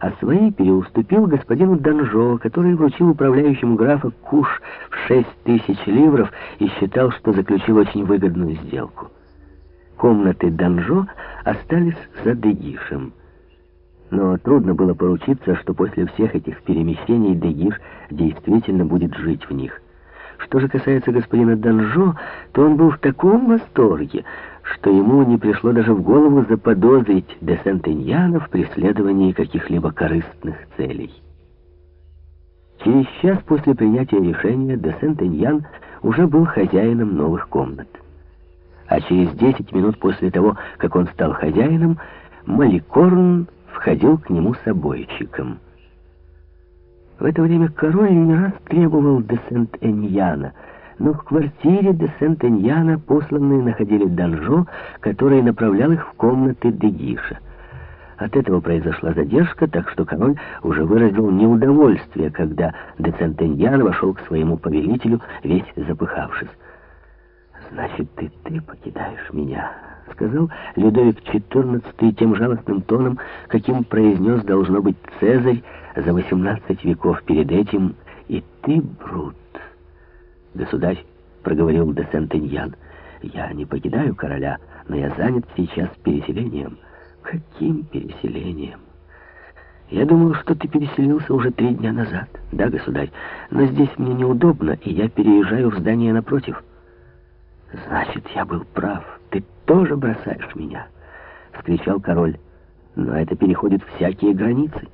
а свои переуступил господину Данжо, который вручил управляющему графа куш в шесть тысяч ливров и считал, что заключил очень выгодную сделку. Комнаты Данжо остались за Дегишем. Но трудно было поручиться, что после всех этих перемещений Дегиш действительно будет жить в них. Что же касается господина Данжо, то он был в таком восторге, что ему не пришло даже в голову заподозрить де Сентеньяна в преследовании каких-либо корыстных целей. Через час после принятия решения де Сентеньян уже был хозяином новых комнат. А через 10 минут после того, как он стал хозяином, Маликорн входил к нему с обойчиком. В это время король не раз требовал де Сент-Эньяна, но в квартире де Сент-Эньяна посланные находили Данжо, который направлял их в комнаты Дегиша. От этого произошла задержка, так что король уже выразил неудовольствие, когда де Сент-Эньян вошел к своему повелителю, весь запыхавшись. «Значит, ты, ты покидаешь меня», — сказал Людовик XIV тем жалостным тоном, каким произнес, должно быть, Цезарь за 18 веков перед этим, «И ты, Брут». «Государь», — проговорил де Сентеньян, — «я не покидаю короля, но я занят сейчас переселением». «Каким переселением?» «Я думал, что ты переселился уже три дня назад». «Да, государь, но здесь мне неудобно, и я переезжаю в здание напротив». «Значит, я был прав. Ты тоже бросаешь меня!» — вскричал король. «Но это переходит всякие границы.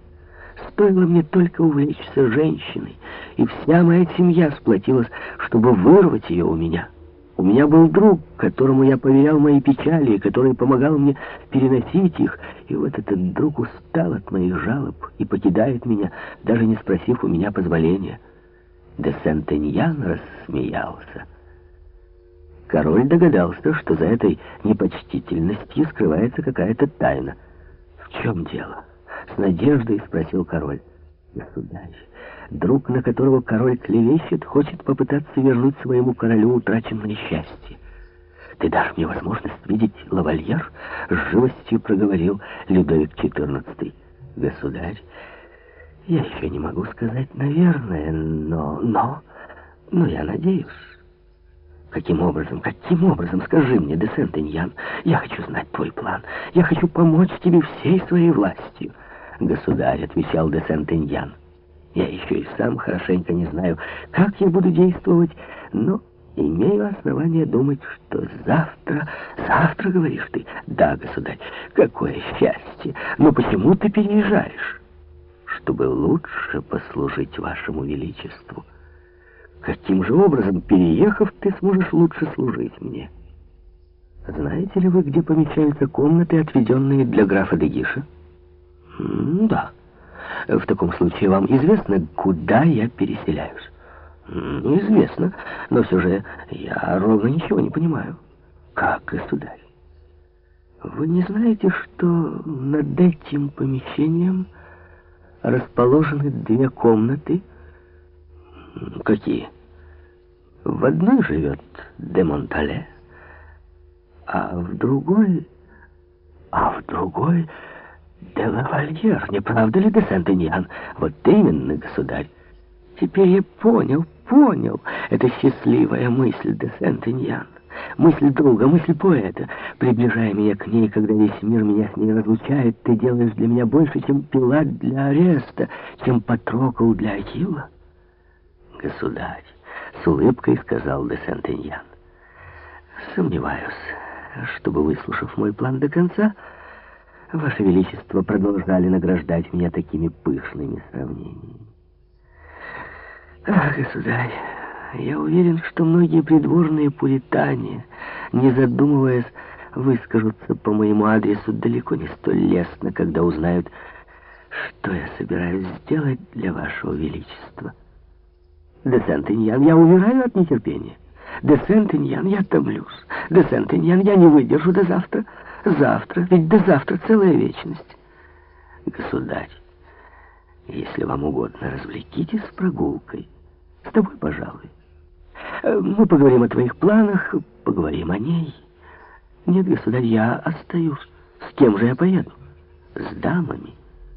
Стоило мне только увлечься женщиной, и вся моя семья сплотилась, чтобы вырвать ее у меня. У меня был друг, которому я поверял мои печали, который помогал мне переносить их, и вот этот друг устал от моих жалоб и покидает меня, даже не спросив у меня позволения». Де Сентеньян рассмеялся. Король догадался, что за этой непочтительностью скрывается какая-то тайна. «В чем дело?» — с надеждой спросил король. «Государь, друг, на которого король клевещет, хочет попытаться вернуть своему королю утраченное счастье. Ты дашь мне возможность видеть лавальер?» — с живостью проговорил Людовик XIV. «Государь, я еще не могу сказать, наверное, но... но... но я надеюсь». Каким образом, каким образом, скажи мне, де Сент-Эньян, я хочу знать твой план. Я хочу помочь тебе всей своей властью. Государь, отвечал де Сент-Эньян, я еще и сам хорошенько не знаю, как я буду действовать, но имею основание думать, что завтра... Завтра, говоришь ты? Да, государь, какое счастье! Но почему ты переезжаешь? Чтобы лучше послужить вашему величеству. Каким же образом, переехав, ты сможешь лучше служить мне? Знаете ли вы, где помещаются комнаты, отведенные для графа Дегиша? Да. В таком случае вам известно, куда я переселяюсь? Известно, но все же я ровно ничего не понимаю. Как, государь? Вы не знаете, что над этим помещением расположены две комнаты, Какие? В одной живет де Монтале, а в другой... А в другой... Де Лавальер, не правда ли, де Сент-Эньян? Вот именно, государь. Теперь я понял, понял. Это счастливая мысль, де Сент-Эньян. Мысль друга, мысль поэта. Приближая меня к ней, когда весь мир меня с ней разлучает, ты делаешь для меня больше, чем Пилат для ареста, чем Патрокол для Ахилла государь, с улыбкой сказал де Сентеньян. Сомневаюсь, чтобы, выслушав мой план до конца, Ваше Величество продолжали награждать меня такими пышными сравнениями. Ах, государь, я уверен, что многие придворные пуритане, не задумываясь, выскажутся по моему адресу далеко не столь лестно, когда узнают, что я собираюсь сделать для Вашего Величества. Де Сент-Иньян, я умираю от нетерпения. Де Сент-Иньян, я томлюсь. Де Сент-Иньян, я не выдержу до завтра. Завтра, ведь до завтра целая вечность. Государь, если вам угодно, развлекитесь прогулкой. С тобой, пожалуй. Э, мы поговорим о твоих планах, поговорим о ней. Нет, государь, я остаюсь. С кем же я поеду? С дамами.